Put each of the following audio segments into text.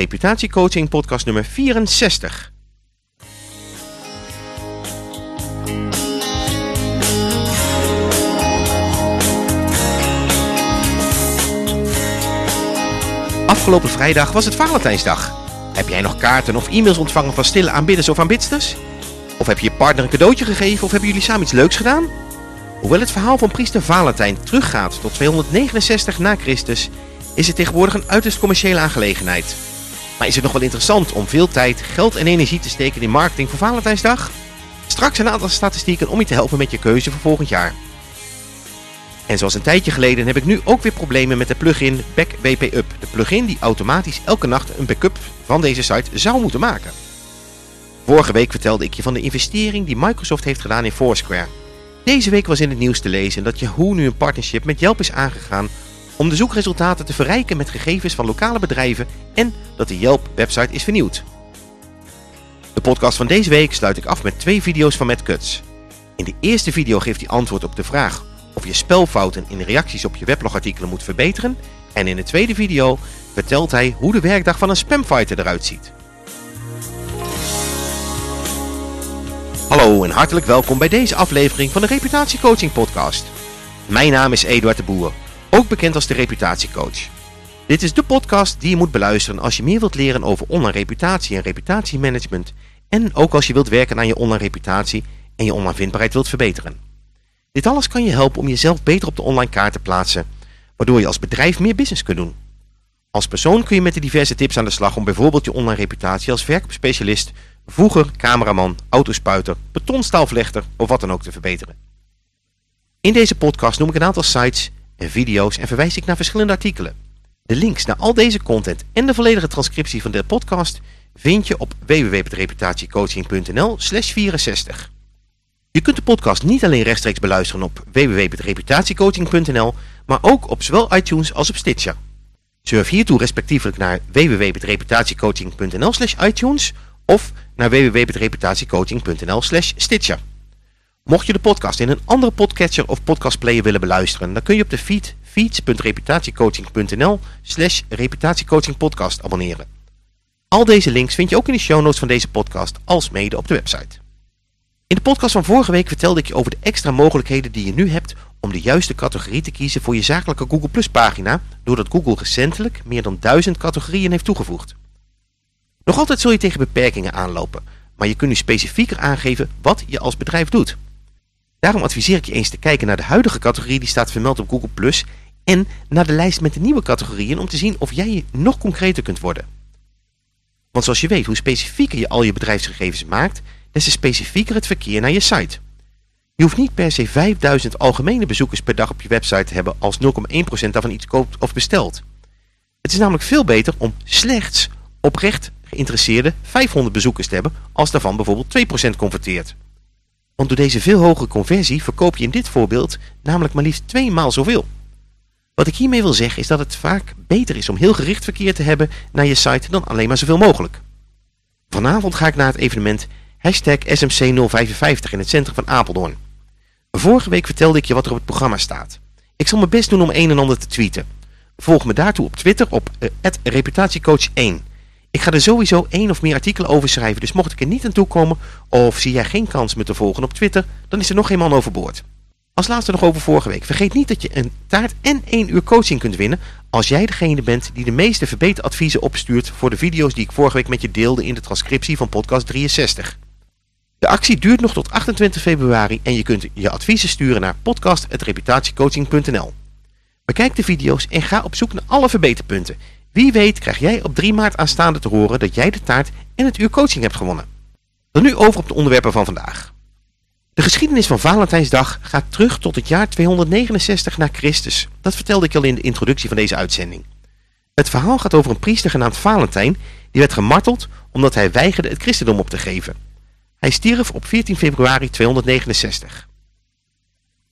Reputatiecoaching podcast nummer 64. Afgelopen vrijdag was het Valentijnsdag. Heb jij nog kaarten of e-mails ontvangen van stille aanbidders of aanbidsters? Of heb je je partner een cadeautje gegeven of hebben jullie samen iets leuks gedaan? Hoewel het verhaal van priester Valentijn teruggaat tot 269 na Christus, is het tegenwoordig een uiterst commerciële aangelegenheid. Maar is het nog wel interessant om veel tijd, geld en energie te steken in marketing voor Valentijnsdag? Straks een aantal statistieken om je te helpen met je keuze voor volgend jaar. En zoals een tijdje geleden heb ik nu ook weer problemen met de plugin BackBPUp. De plugin die automatisch elke nacht een backup van deze site zou moeten maken. Vorige week vertelde ik je van de investering die Microsoft heeft gedaan in Foursquare. Deze week was in het nieuws te lezen dat Yahoo nu een partnership met Yelp is aangegaan om de zoekresultaten te verrijken met gegevens van lokale bedrijven en dat de Yelp-website is vernieuwd. De podcast van deze week sluit ik af met twee video's van Matt Cuts. In de eerste video geeft hij antwoord op de vraag of je spelfouten in reacties op je weblogartikelen moet verbeteren. En in de tweede video vertelt hij hoe de werkdag van een spamfighter eruit ziet. Hallo en hartelijk welkom bij deze aflevering van de Reputatiecoaching podcast. Mijn naam is Eduard de Boer, ook bekend als de Reputatiecoach. Dit is de podcast die je moet beluisteren als je meer wilt leren over online reputatie en reputatiemanagement en ook als je wilt werken aan je online reputatie en je online vindbaarheid wilt verbeteren. Dit alles kan je helpen om jezelf beter op de online kaart te plaatsen, waardoor je als bedrijf meer business kunt doen. Als persoon kun je met de diverse tips aan de slag om bijvoorbeeld je online reputatie als verkoopspecialist, voeger, cameraman, autospuiter, betonstaalvlechter of wat dan ook te verbeteren. In deze podcast noem ik een aantal sites en video's en verwijs ik naar verschillende artikelen. De links naar al deze content en de volledige transcriptie van de podcast vind je op www.reputatiecoaching.nl 64. Je kunt de podcast niet alleen rechtstreeks beluisteren op www.reputatiecoaching.nl, maar ook op zowel iTunes als op Stitcher. Surf hiertoe respectievelijk naar www.reputatiecoaching.nl slash iTunes of naar www.reputatiecoaching.nl slash Stitcher. Mocht je de podcast in een andere podcatcher of podcastplayer willen beluisteren, dan kun je op de feed feeds.reputatiecoaching.nl slash reputatiecoachingpodcast abonneren. Al deze links vind je ook in de show notes van deze podcast, als mede op de website. In de podcast van vorige week vertelde ik je over de extra mogelijkheden die je nu hebt om de juiste categorie te kiezen voor je zakelijke Google Plus pagina, doordat Google recentelijk meer dan duizend categorieën heeft toegevoegd. Nog altijd zul je tegen beperkingen aanlopen, maar je kunt nu specifieker aangeven wat je als bedrijf doet. Daarom adviseer ik je eens te kijken naar de huidige categorie die staat vermeld op Google Plus en naar de lijst met de nieuwe categorieën om te zien of jij je nog concreter kunt worden. Want zoals je weet, hoe specifieker je al je bedrijfsgegevens maakt, des te specifieker het verkeer naar je site. Je hoeft niet per se 5000 algemene bezoekers per dag op je website te hebben als 0,1% daarvan iets koopt of bestelt. Het is namelijk veel beter om slechts oprecht geïnteresseerde 500 bezoekers te hebben als daarvan bijvoorbeeld 2% converteert. Want door deze veel hogere conversie verkoop je in dit voorbeeld namelijk maar liefst twee maal zoveel. Wat ik hiermee wil zeggen is dat het vaak beter is om heel gericht verkeer te hebben naar je site dan alleen maar zoveel mogelijk. Vanavond ga ik naar het evenement hashtag SMC055 in het centrum van Apeldoorn. Vorige week vertelde ik je wat er op het programma staat. Ik zal mijn best doen om een en ander te tweeten. Volg me daartoe op Twitter op uh, reputatiecoach1. Ik ga er sowieso één of meer artikelen over schrijven, dus mocht ik er niet aan toe komen of zie jij geen kans me te volgen op Twitter, dan is er nog geen man overboord. Als laatste nog over vorige week. Vergeet niet dat je een taart en één uur coaching kunt winnen als jij degene bent die de meeste verbeteradviezen opstuurt voor de video's die ik vorige week met je deelde in de transcriptie van podcast 63. De actie duurt nog tot 28 februari en je kunt je adviezen sturen naar podcast.reputatiecoaching.nl. Bekijk de video's en ga op zoek naar alle verbeterpunten. Wie weet krijg jij op 3 maart aanstaande te horen dat jij de taart en het uur coaching hebt gewonnen. Dan nu over op de onderwerpen van vandaag. De geschiedenis van Valentijnsdag gaat terug tot het jaar 269 na Christus. Dat vertelde ik al in de introductie van deze uitzending. Het verhaal gaat over een priester genaamd Valentijn die werd gemarteld omdat hij weigerde het christendom op te geven. Hij stierf op 14 februari 269.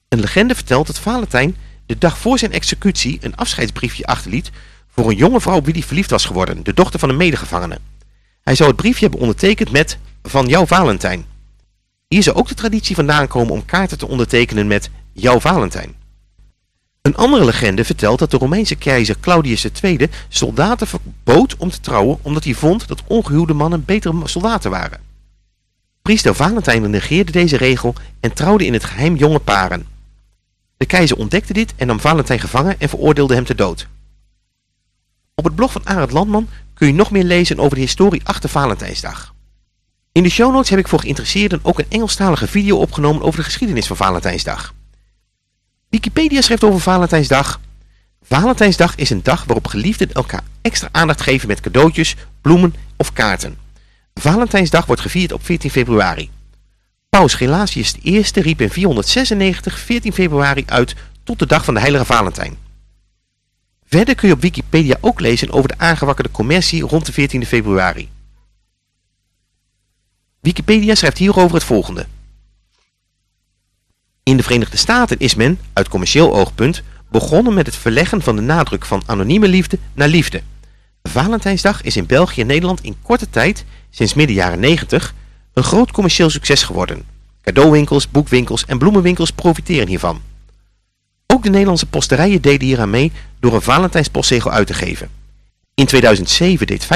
Een legende vertelt dat Valentijn de dag voor zijn executie een afscheidsbriefje achterliet voor een jonge vrouw op wie hij verliefd was geworden, de dochter van een medegevangene. Hij zou het briefje hebben ondertekend met van jouw Valentijn. Hier zou ook de traditie vandaan komen om kaarten te ondertekenen met jouw Valentijn. Een andere legende vertelt dat de Romeinse keizer Claudius II soldaten verbood om te trouwen omdat hij vond dat ongehuwde mannen betere soldaten waren. Priester Valentijn negeerde deze regel en trouwde in het geheim jonge paren. De keizer ontdekte dit en nam Valentijn gevangen en veroordeelde hem ter dood. Op het blog van Arend Landman kun je nog meer lezen over de historie achter Valentijnsdag. In de show notes heb ik voor geïnteresseerden ook een Engelstalige video opgenomen over de geschiedenis van Valentijnsdag. Wikipedia schrijft over Valentijnsdag. Valentijnsdag is een dag waarop geliefden elkaar extra aandacht geven met cadeautjes, bloemen of kaarten. Valentijnsdag wordt gevierd op 14 februari. Paus Gelasius I riep in 496 14 februari uit tot de dag van de heilige Valentijn. Verder kun je op Wikipedia ook lezen over de aangewakkerde commercie rond de 14 februari. Wikipedia schrijft hierover het volgende. In de Verenigde Staten is men, uit commercieel oogpunt, begonnen met het verleggen van de nadruk van anonieme liefde naar liefde. Valentijnsdag is in België en Nederland in korte tijd, sinds midden jaren 90, een groot commercieel succes geworden. Cadeauwinkels, boekwinkels en bloemenwinkels profiteren hiervan. Ook de Nederlandse posterijen deden hieraan mee door een Valentijnspostzegel uit te geven. In 2007 deed 35%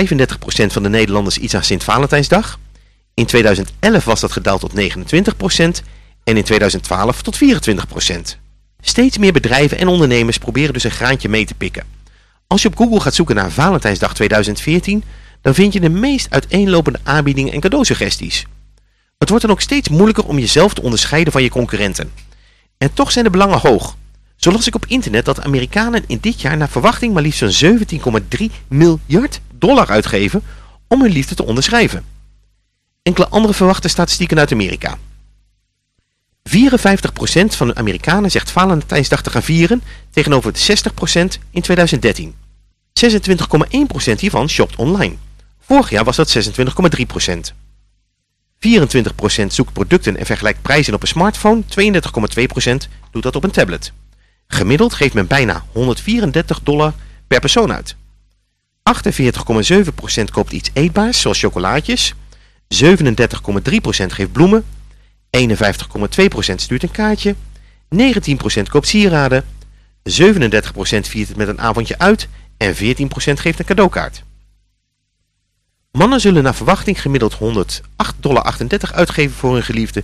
van de Nederlanders iets aan Sint Valentijnsdag. In 2011 was dat gedaald tot 29% en in 2012 tot 24%. Steeds meer bedrijven en ondernemers proberen dus een graantje mee te pikken. Als je op Google gaat zoeken naar Valentijnsdag 2014, dan vind je de meest uiteenlopende aanbiedingen en cadeausuggesties. Het wordt dan ook steeds moeilijker om jezelf te onderscheiden van je concurrenten. En toch zijn de belangen hoog. Zo las ik op internet dat Amerikanen in dit jaar naar verwachting maar liefst zo'n 17,3 miljard dollar uitgeven om hun liefde te onderschrijven. Enkele andere verwachte statistieken uit Amerika. 54% van de Amerikanen zegt Valentijnsdag te gaan vieren tegenover de 60% in 2013. 26,1% hiervan shopt online. Vorig jaar was dat 26,3%. 24% zoekt producten en vergelijkt prijzen op een smartphone, 32,2% doet dat op een tablet. Gemiddeld geeft men bijna 134 dollar per persoon uit. 48,7% koopt iets eetbaars, zoals chocolaatjes. 37,3% geeft bloemen. 51,2% stuurt een kaartje. 19% koopt sieraden. 37% viert het met een avondje uit. En 14% geeft een cadeaukaart. Mannen zullen naar verwachting gemiddeld 108,38 dollar uitgeven voor hun geliefde.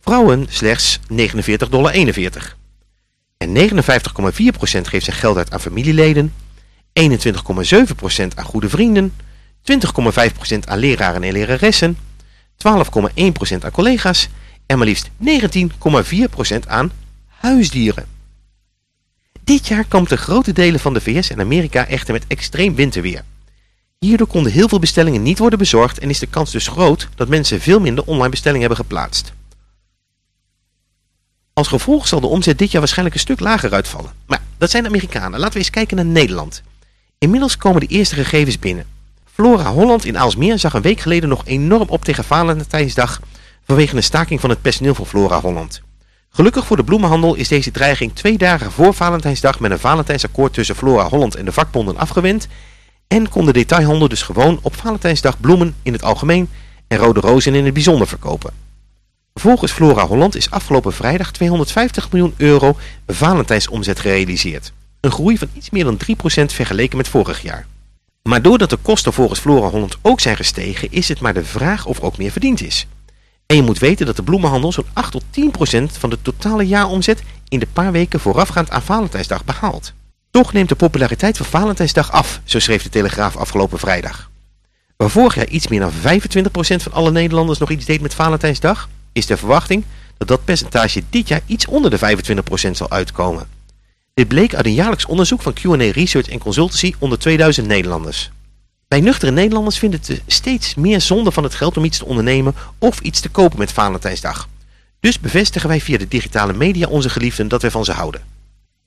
Vrouwen slechts 49,41 dollar. En 59,4% geeft zijn geld uit aan familieleden, 21,7% aan goede vrienden, 20,5% aan leraren en leraressen, 12,1% aan collega's en maar liefst 19,4% aan huisdieren. Dit jaar kampt de grote delen van de VS en Amerika echter met extreem winterweer. Hierdoor konden heel veel bestellingen niet worden bezorgd en is de kans dus groot dat mensen veel minder online bestellingen hebben geplaatst. Als gevolg zal de omzet dit jaar waarschijnlijk een stuk lager uitvallen. Maar dat zijn Amerikanen. Laten we eens kijken naar Nederland. Inmiddels komen de eerste gegevens binnen. Flora Holland in Aalsmeer zag een week geleden nog enorm op tegen Valentijnsdag vanwege een staking van het personeel van Flora Holland. Gelukkig voor de bloemenhandel is deze dreiging twee dagen voor Valentijnsdag met een Valentijnsakkoord tussen Flora Holland en de vakbonden afgewend en kon de detailhandel dus gewoon op Valentijnsdag bloemen in het algemeen en rode rozen in het bijzonder verkopen. Volgens Flora Holland is afgelopen vrijdag 250 miljoen euro Valentijnsomzet gerealiseerd. Een groei van iets meer dan 3% vergeleken met vorig jaar. Maar doordat de kosten volgens Flora Holland ook zijn gestegen, is het maar de vraag of er ook meer verdiend is. En je moet weten dat de bloemenhandel zo'n 8 tot 10% van de totale jaaromzet in de paar weken voorafgaand aan Valentijnsdag behaalt. Toch neemt de populariteit van Valentijnsdag af, zo schreef de Telegraaf afgelopen vrijdag. Waar vorig jaar iets meer dan 25% van alle Nederlanders nog iets deed met Valentijnsdag, is de verwachting dat dat percentage dit jaar iets onder de 25% zal uitkomen. Dit bleek uit een jaarlijks onderzoek van Q&A Research en Consultancy onder 2000 Nederlanders. Wij nuchtere Nederlanders vinden het steeds meer zonde van het geld om iets te ondernemen of iets te kopen met Valentijnsdag. Dus bevestigen wij via de digitale media onze geliefden dat wij van ze houden.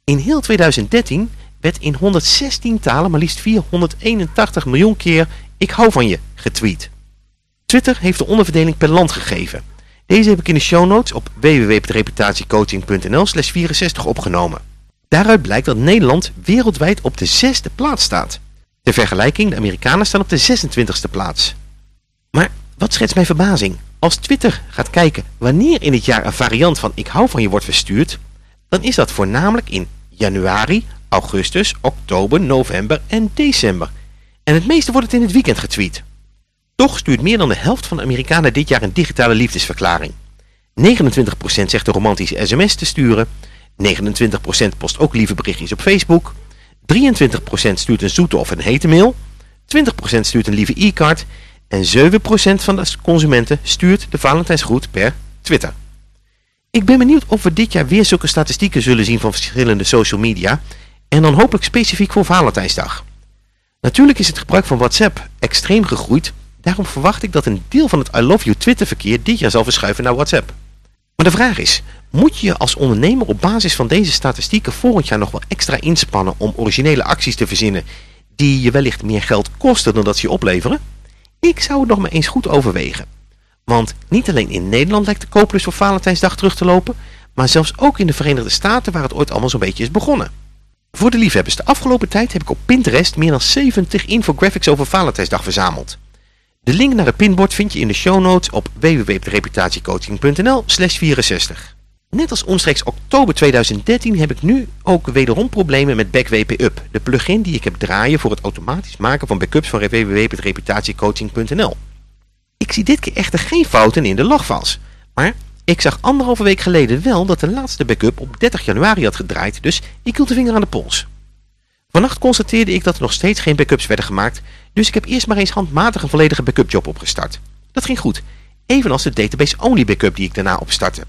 In heel 2013 werd in 116 talen maar liefst 481 miljoen keer ik hou van je getweet. Twitter heeft de onderverdeling per land gegeven. Deze heb ik in de show notes op www.reputatiecoaching.nl slash 64 opgenomen. Daaruit blijkt dat Nederland wereldwijd op de zesde plaats staat. Ter vergelijking, de Amerikanen staan op de 26e plaats. Maar wat schetst mijn verbazing? Als Twitter gaat kijken wanneer in het jaar een variant van ik hou van je wordt verstuurd, dan is dat voornamelijk in januari, augustus, oktober, november en december. En het meeste wordt het in het weekend getweet. Toch stuurt meer dan de helft van de Amerikanen dit jaar een digitale liefdesverklaring. 29% zegt een romantische sms te sturen. 29% post ook lieve berichtjes op Facebook. 23% stuurt een zoete of een hete mail. 20% stuurt een lieve e-card. En 7% van de consumenten stuurt de Valentijnsgroet per Twitter. Ik ben benieuwd of we dit jaar weer zulke statistieken zullen zien van verschillende social media. En dan hopelijk specifiek voor Valentijnsdag. Natuurlijk is het gebruik van WhatsApp extreem gegroeid. Daarom verwacht ik dat een deel van het I Love You Twitter verkeer dit jaar zal verschuiven naar WhatsApp. Maar de vraag is, moet je als ondernemer op basis van deze statistieken volgend jaar nog wel extra inspannen om originele acties te verzinnen die je wellicht meer geld kosten dan dat ze je opleveren? Ik zou het nog maar eens goed overwegen. Want niet alleen in Nederland lijkt de kooplus voor Valentijnsdag terug te lopen, maar zelfs ook in de Verenigde Staten waar het ooit allemaal zo'n beetje is begonnen. Voor de liefhebbers, de afgelopen tijd heb ik op Pinterest meer dan 70 infographics over Valentijnsdag verzameld. De link naar het pinbord vind je in de show notes op www.reputatiecoaching.nl 64. Net als omstreeks oktober 2013 heb ik nu ook wederom problemen met BackWP Up, de plugin die ik heb draaien voor het automatisch maken van backups van www.reputatiecoaching.nl. Ik zie dit keer echter geen fouten in de logfiles, maar ik zag anderhalve week geleden wel dat de laatste backup op 30 januari had gedraaid, dus ik hield de vinger aan de pols. Vannacht constateerde ik dat er nog steeds geen backups werden gemaakt, dus ik heb eerst maar eens handmatig een volledige backup job opgestart. Dat ging goed, evenals de database-only backup die ik daarna opstartte.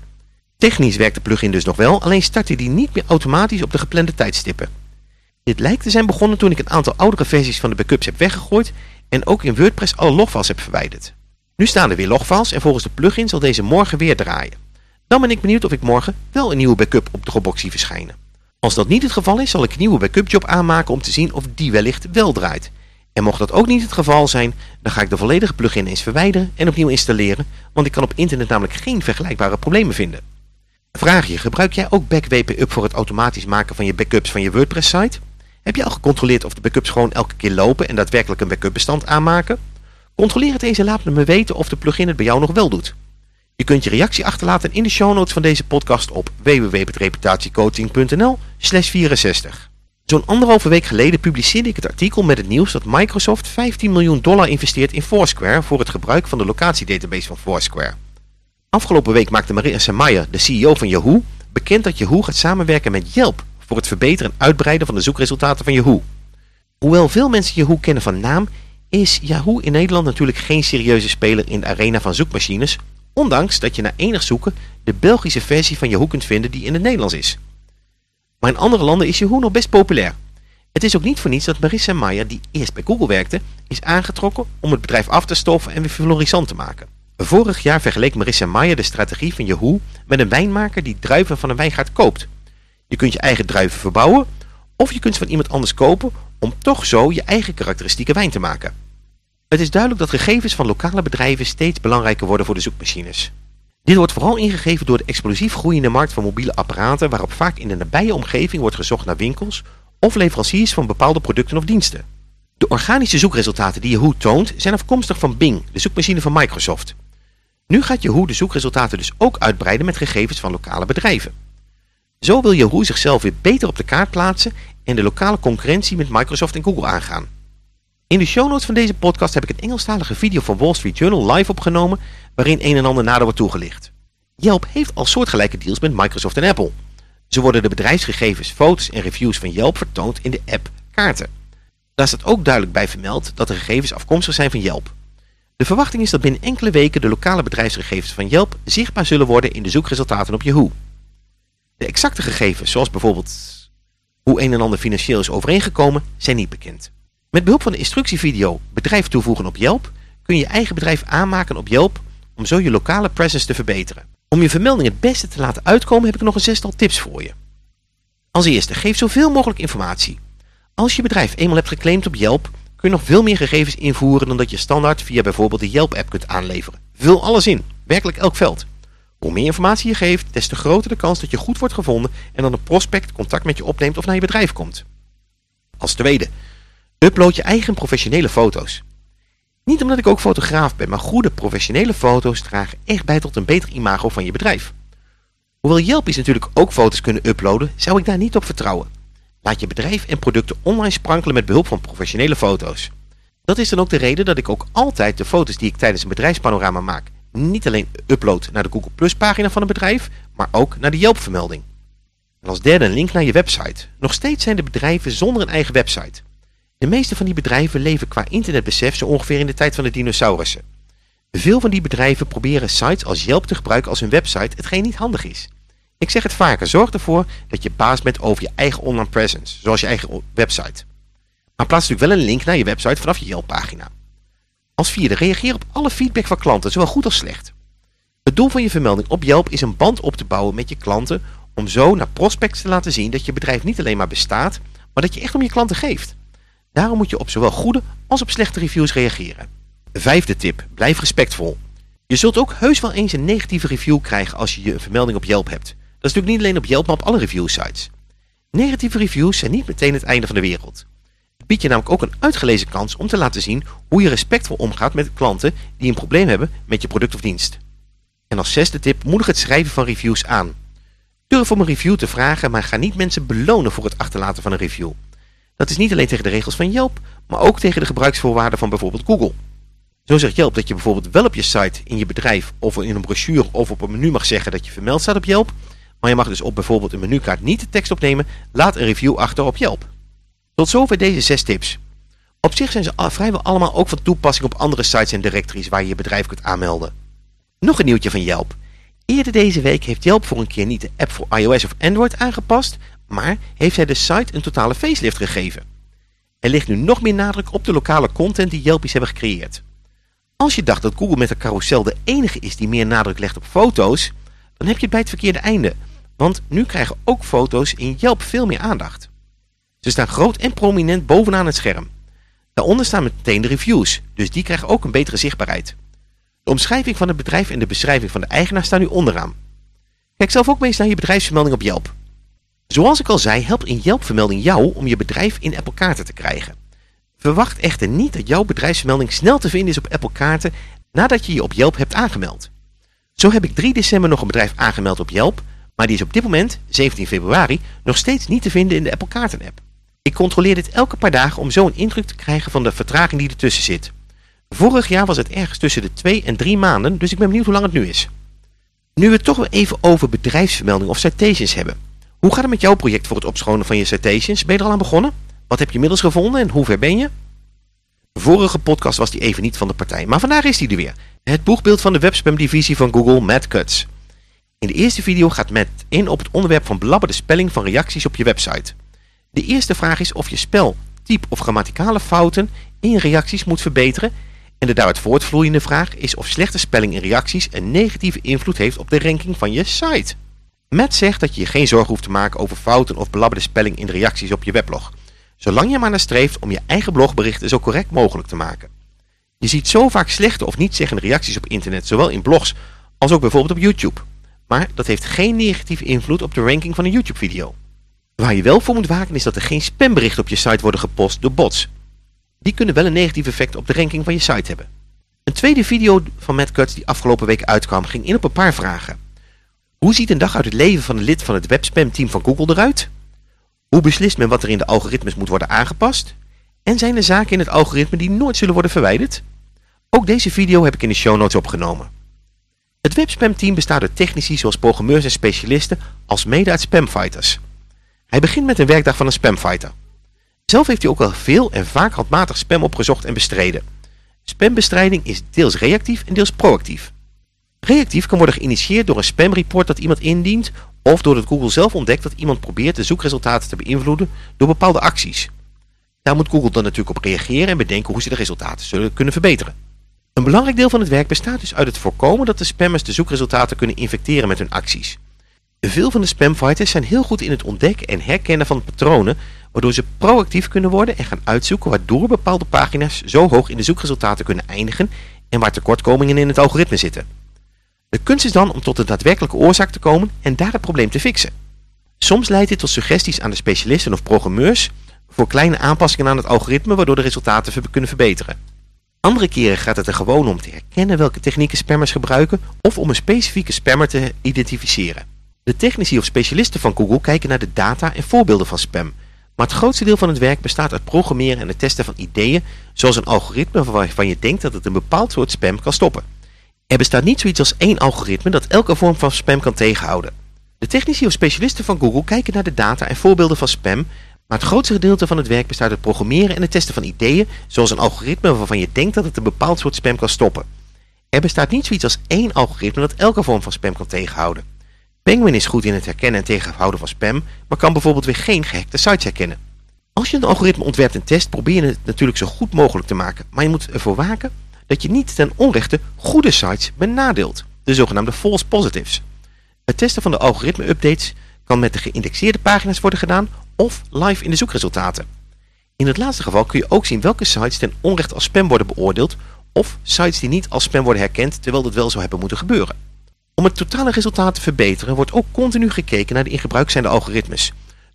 Technisch werkt de plugin dus nog wel, alleen startte die niet meer automatisch op de geplande tijdstippen. Dit lijkt te zijn begonnen toen ik een aantal oudere versies van de backups heb weggegooid en ook in WordPress alle logfiles heb verwijderd. Nu staan er weer logfiles en volgens de plugin zal deze morgen weer draaien. Dan ben ik benieuwd of ik morgen wel een nieuwe backup op Dropbox zie verschijnen. Als dat niet het geval is, zal ik een nieuwe backup job aanmaken om te zien of die wellicht wel draait. En mocht dat ook niet het geval zijn, dan ga ik de volledige plugin eens verwijderen en opnieuw installeren, want ik kan op internet namelijk geen vergelijkbare problemen vinden. Vraag je, gebruik jij ook BackWP voor het automatisch maken van je backups van je WordPress site? Heb je al gecontroleerd of de backups gewoon elke keer lopen en daadwerkelijk een backup bestand aanmaken? Controleer het eens en laat me weten of de plugin het bij jou nog wel doet. Je kunt je reactie achterlaten in de show notes van deze podcast op www.reputatiecoaching.nl 64. Zo'n anderhalve week geleden publiceerde ik het artikel met het nieuws dat Microsoft 15 miljoen dollar investeert in Foursquare voor het gebruik van de locatiedatabase van Foursquare. Afgelopen week maakte Marissa Mayer, de CEO van Yahoo, bekend dat Yahoo gaat samenwerken met Yelp voor het verbeteren en uitbreiden van de zoekresultaten van Yahoo. Hoewel veel mensen Yahoo kennen van naam, is Yahoo in Nederland natuurlijk geen serieuze speler in de arena van zoekmachines, ondanks dat je na enig zoeken de Belgische versie van Yahoo kunt vinden die in het Nederlands is. Maar in andere landen is Yahoo nog best populair. Het is ook niet voor niets dat Marissa Mayer, die eerst bij Google werkte, is aangetrokken om het bedrijf af te stoffen en weer florissant te maken. Vorig jaar vergeleek Marissa Mayer de strategie van Yahoo met een wijnmaker die druiven van een wijngaard koopt. Je kunt je eigen druiven verbouwen of je kunt ze van iemand anders kopen om toch zo je eigen karakteristieke wijn te maken. Het is duidelijk dat gegevens van lokale bedrijven steeds belangrijker worden voor de zoekmachines. Dit wordt vooral ingegeven door de explosief groeiende markt van mobiele apparaten waarop vaak in de nabije omgeving wordt gezocht naar winkels of leveranciers van bepaalde producten of diensten. De organische zoekresultaten die Yahoo toont zijn afkomstig van Bing, de zoekmachine van Microsoft. Nu gaat Yahoo de zoekresultaten dus ook uitbreiden met gegevens van lokale bedrijven. Zo wil Yahoo zichzelf weer beter op de kaart plaatsen en de lokale concurrentie met Microsoft en Google aangaan. In de show notes van deze podcast heb ik een Engelstalige video van Wall Street Journal live opgenomen waarin een en ander nader wordt toegelicht. Yelp heeft al soortgelijke deals met Microsoft en Apple. Zo worden de bedrijfsgegevens, foto's en reviews van Yelp vertoond in de app Kaarten. Daar staat ook duidelijk bij vermeld dat de gegevens afkomstig zijn van Yelp. De verwachting is dat binnen enkele weken de lokale bedrijfsgegevens van Yelp zichtbaar zullen worden in de zoekresultaten op Yahoo. De exacte gegevens, zoals bijvoorbeeld hoe een en ander financieel is overeengekomen, zijn niet bekend. Met behulp van de instructievideo bedrijf toevoegen op Yelp kun je je eigen bedrijf aanmaken op Yelp om zo je lokale presence te verbeteren. Om je vermelding het beste te laten uitkomen heb ik nog een zestal tips voor je. Als eerste, geef zoveel mogelijk informatie. Als je bedrijf eenmaal hebt geclaimd op Yelp, kun je nog veel meer gegevens invoeren dan dat je standaard via bijvoorbeeld de Yelp-app kunt aanleveren. Vul alles in, werkelijk elk veld. Hoe meer informatie je geeft, des te groter de kans dat je goed wordt gevonden en dan een prospect contact met je opneemt of naar je bedrijf komt. Als tweede, upload je eigen professionele foto's. Niet omdat ik ook fotograaf ben, maar goede professionele foto's dragen echt bij tot een beter imago van je bedrijf. Hoewel Yelpies natuurlijk ook foto's kunnen uploaden, zou ik daar niet op vertrouwen. Laat je bedrijf en producten online sprankelen met behulp van professionele foto's. Dat is dan ook de reden dat ik ook altijd de foto's die ik tijdens een bedrijfspanorama maak niet alleen upload naar de Google Plus pagina van een bedrijf, maar ook naar de Yelp vermelding. En als derde een link naar je website. Nog steeds zijn de bedrijven zonder een eigen website. De meeste van die bedrijven leven qua internetbesef zo ongeveer in de tijd van de dinosaurussen. Veel van die bedrijven proberen sites als Yelp te gebruiken als hun website, hetgeen niet handig is. Ik zeg het vaker, zorg ervoor dat je baas bent over je eigen online presence, zoals je eigen website. Maar plaats natuurlijk wel een link naar je website vanaf je Yelp-pagina. Als vierde, reageer op alle feedback van klanten, zowel goed als slecht. Het doel van je vermelding op Yelp is een band op te bouwen met je klanten om zo naar prospects te laten zien dat je bedrijf niet alleen maar bestaat, maar dat je echt om je klanten geeft. Daarom moet je op zowel goede als op slechte reviews reageren. Vijfde tip, blijf respectvol. Je zult ook heus wel eens een negatieve review krijgen als je een vermelding op Yelp hebt. Dat is natuurlijk niet alleen op Yelp, maar op alle review sites. Negatieve reviews zijn niet meteen het einde van de wereld. Het biedt je namelijk ook een uitgelezen kans om te laten zien hoe je respectvol omgaat met klanten die een probleem hebben met je product of dienst. En als zesde tip, moedig het schrijven van reviews aan. Durf om een review te vragen, maar ga niet mensen belonen voor het achterlaten van een review. Dat is niet alleen tegen de regels van Yelp, maar ook tegen de gebruiksvoorwaarden van bijvoorbeeld Google. Zo zegt Yelp dat je bijvoorbeeld wel op je site, in je bedrijf of in een brochure of op een menu mag zeggen dat je vermeld staat op Yelp. Maar je mag dus op bijvoorbeeld een menukaart niet de tekst opnemen, laat een review achter op Yelp. Tot zover deze zes tips. Op zich zijn ze vrijwel allemaal ook van toepassing op andere sites en directories waar je je bedrijf kunt aanmelden. Nog een nieuwtje van Yelp. Eerder deze week heeft Yelp voor een keer niet de app voor iOS of Android aangepast, maar heeft hij de site een totale facelift gegeven. Er ligt nu nog meer nadruk op de lokale content die Yelpies hebben gecreëerd. Als je dacht dat Google met de carousel de enige is die meer nadruk legt op foto's, dan heb je het bij het verkeerde einde. Want nu krijgen ook foto's in Yelp veel meer aandacht. Ze staan groot en prominent bovenaan het scherm. Daaronder staan meteen de reviews, dus die krijgen ook een betere zichtbaarheid. De omschrijving van het bedrijf en de beschrijving van de eigenaar staan nu onderaan. Kijk zelf ook eens naar je bedrijfsvermelding op Yelp. Zoals ik al zei, helpt een Yelp-vermelding jou om je bedrijf in Apple kaarten te krijgen. Verwacht echter niet dat jouw bedrijfsvermelding snel te vinden is op Apple kaarten nadat je je op Yelp hebt aangemeld. Zo heb ik 3 december nog een bedrijf aangemeld op Yelp, maar die is op dit moment, 17 februari, nog steeds niet te vinden in de Apple kaarten app. Ik controleer dit elke paar dagen om zo een indruk te krijgen van de vertraging die ertussen zit. Vorig jaar was het ergens tussen de 2 en 3 maanden, dus ik ben benieuwd hoe lang het nu is. Nu we het toch weer even over bedrijfsvermelding of citations hebben. Hoe gaat het met jouw project voor het opschonen van je citations? Ben je er al aan begonnen? Wat heb je inmiddels gevonden en hoe ver ben je? De vorige podcast was die even niet van de partij, maar vandaag is die er weer. Het boegbeeld van de webspam-divisie van Google, Matt Cuts. In de eerste video gaat Matt in op het onderwerp van belabberde spelling van reacties op je website. De eerste vraag is of je spel, type of grammaticale fouten in reacties moet verbeteren. En de daaruit voortvloeiende vraag is of slechte spelling in reacties een negatieve invloed heeft op de ranking van je site. Matt zegt dat je je geen zorgen hoeft te maken over fouten of belabberde spelling in reacties op je weblog. Zolang je maar naar streeft om je eigen blogberichten zo correct mogelijk te maken. Je ziet zo vaak slechte of niet zeggende reacties op internet, zowel in blogs als ook bijvoorbeeld op YouTube. Maar dat heeft geen negatieve invloed op de ranking van een YouTube video. Waar je wel voor moet waken is dat er geen spamberichten op je site worden gepost door bots. Die kunnen wel een negatief effect op de ranking van je site hebben. Een tweede video van Matt Cuts die afgelopen week uitkwam ging in op een paar vragen. Hoe ziet een dag uit het leven van een lid van het webspam-team van Google eruit? Hoe beslist men wat er in de algoritmes moet worden aangepast? En zijn er zaken in het algoritme die nooit zullen worden verwijderd? Ook deze video heb ik in de show notes opgenomen. Het webspam-team bestaat uit technici zoals programmeurs en specialisten als mede uit spamfighters. Hij begint met een werkdag van een spamfighter. Zelf heeft hij ook al veel en vaak handmatig spam opgezocht en bestreden. Spambestrijding is deels reactief en deels proactief. Reactief kan worden geïnitieerd door een spamreport dat iemand indient of doordat Google zelf ontdekt dat iemand probeert de zoekresultaten te beïnvloeden door bepaalde acties. Daar moet Google dan natuurlijk op reageren en bedenken hoe ze de resultaten zullen kunnen verbeteren. Een belangrijk deel van het werk bestaat dus uit het voorkomen dat de spammers de zoekresultaten kunnen infecteren met hun acties. Veel van de spamfighters zijn heel goed in het ontdekken en herkennen van patronen, waardoor ze proactief kunnen worden en gaan uitzoeken waardoor bepaalde pagina's zo hoog in de zoekresultaten kunnen eindigen en waar tekortkomingen in het algoritme zitten. De kunst is dan om tot de daadwerkelijke oorzaak te komen en daar het probleem te fixen. Soms leidt dit tot suggesties aan de specialisten of programmeurs voor kleine aanpassingen aan het algoritme waardoor de resultaten kunnen verbeteren. Andere keren gaat het er gewoon om te herkennen welke technieken spammers gebruiken of om een specifieke spammer te identificeren. De technici of specialisten van Google kijken naar de data en voorbeelden van spam, Maar het grootste deel van het werk bestaat uit programmeren en het testen van ideeën, zoals een algoritme waarvan je denkt dat het een bepaald soort spam kan stoppen. Er bestaat niet zoiets als één algoritme dat elke vorm van spam kan tegenhouden. De technici of specialisten van Google kijken naar de data en voorbeelden van spam, maar het grootste gedeelte van het werk bestaat uit programmeren en het testen van ideeën, zoals een algoritme waarvan je denkt dat het een bepaald soort spam kan stoppen. Er bestaat niet zoiets als één algoritme dat elke vorm van spam kan tegenhouden. Penguin is goed in het herkennen en tegenhouden van spam, maar kan bijvoorbeeld weer geen gehackte sites herkennen. Als je een algoritme ontwerpt en test, probeer je het natuurlijk zo goed mogelijk te maken, maar je moet ervoor waken dat je niet ten onrechte goede sites benadeelt, de zogenaamde false positives. Het testen van de algoritme-updates kan met de geïndexeerde pagina's worden gedaan of live in de zoekresultaten. In het laatste geval kun je ook zien welke sites ten onrechte als spam worden beoordeeld of sites die niet als spam worden herkend terwijl dat wel zou hebben moeten gebeuren. Om het totale resultaat te verbeteren wordt ook continu gekeken naar de in gebruik zijnde algoritmes.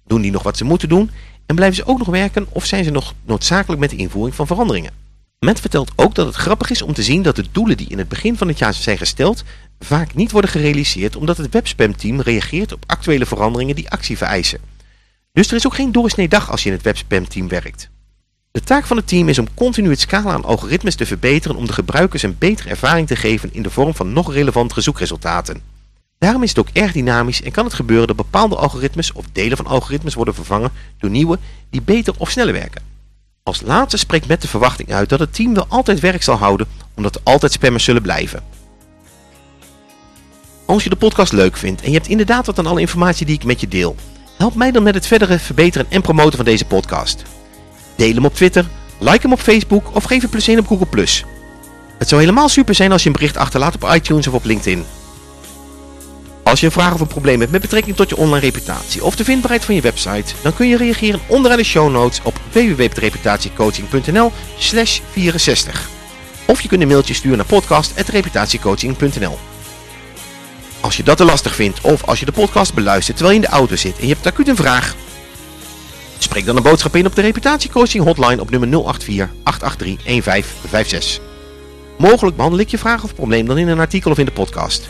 Doen die nog wat ze moeten doen en blijven ze ook nog werken of zijn ze nog noodzakelijk met de invoering van veranderingen? Met vertelt ook dat het grappig is om te zien dat de doelen die in het begin van het jaar zijn gesteld vaak niet worden gerealiseerd omdat het webspamteam reageert op actuele veranderingen die actie vereisen. Dus er is ook geen doorsnee dag als je in het webspamteam werkt. De taak van het team is om continu het scala aan algoritmes te verbeteren om de gebruikers een betere ervaring te geven in de vorm van nog relevantere zoekresultaten. Daarom is het ook erg dynamisch en kan het gebeuren dat bepaalde algoritmes of delen van algoritmes worden vervangen door nieuwe die beter of sneller werken. Als laatste spreekt met de verwachting uit dat het team wel altijd werk zal houden omdat er altijd spammers zullen blijven. Als je de podcast leuk vindt en je hebt inderdaad wat aan alle informatie die ik met je deel, help mij dan met het verdere verbeteren en promoten van deze podcast. Deel hem op Twitter, like hem op Facebook of geef een plus 1 op Google+. Het zou helemaal super zijn als je een bericht achterlaat op iTunes of op LinkedIn. Als je een vraag of een probleem hebt met betrekking tot je online reputatie of de vindbaarheid van je website, dan kun je reageren onderaan de show notes op www.reputatiecoaching.nl slash 64. Of je kunt een mailtje sturen naar podcast.reputatiecoaching.nl Als je dat te lastig vindt of als je de podcast beluistert terwijl je in de auto zit en je hebt acuut een vraag, spreek dan een boodschap in op de reputatiecoaching hotline op nummer 084 883 1556. Mogelijk behandel ik je vraag of probleem dan in een artikel of in de podcast.